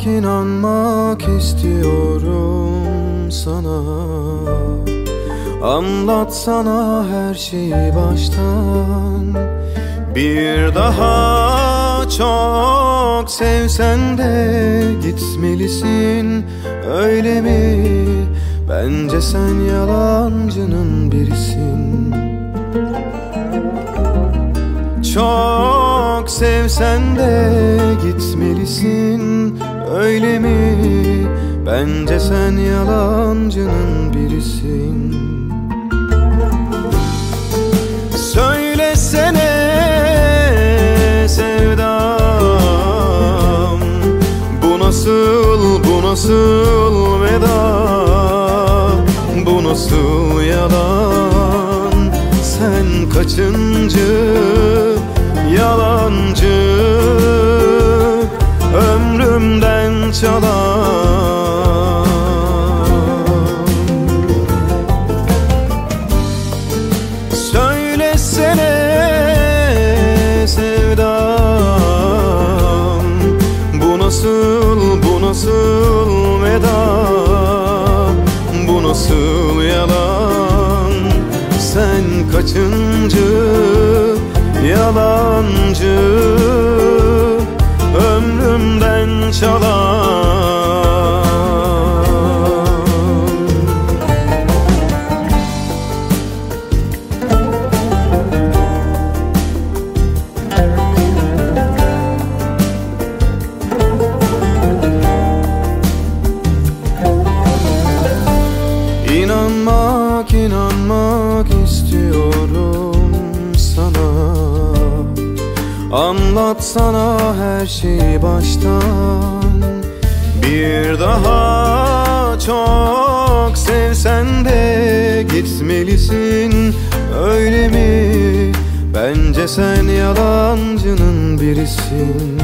İnanmak inanmak istiyorum sana. Anlatsana her şeyi baştan. Bir daha çok sevsen de gitmelisin öyle mi? Bence sen yalancının birisin. Çok sevsen de gitmelisin öyle mi? Bence sen yalancının birisin. Söylesene sevdam Bu nasıl, bu nasıl veda? Bu nasıl yalan? Sen kaçıncı kaçıncı yalancı? Ömrümden çalan İnanmak inanmak Anlatsana her şeyi baştan. Bir daha çok sevsen de gitmelisin. Öyle mi? Bence sen yalancının birisin.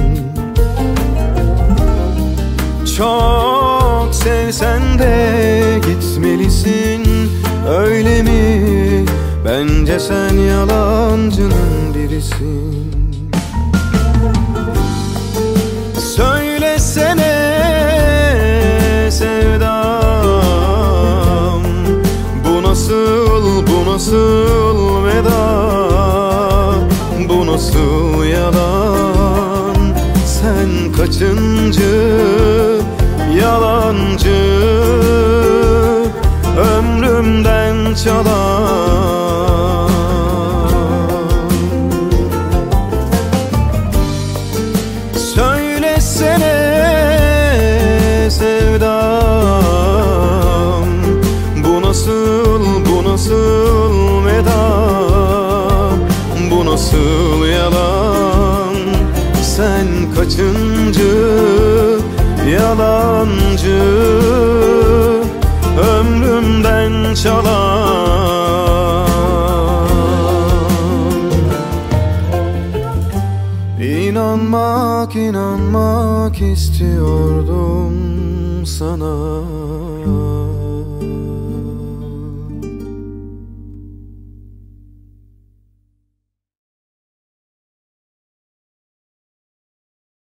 Çok sevsen de gitmelisin. Öyle mi? Bence sen yalancının birisin kaçıncı yalancı? Ömrümden çalan. Söylesene sevdam Bu nasıl, bu nasıl veda? Bu nasıl yalan Sen kaçıncı yalancı? Ömrümden çalan. İnanmak inanmak istiyordum sana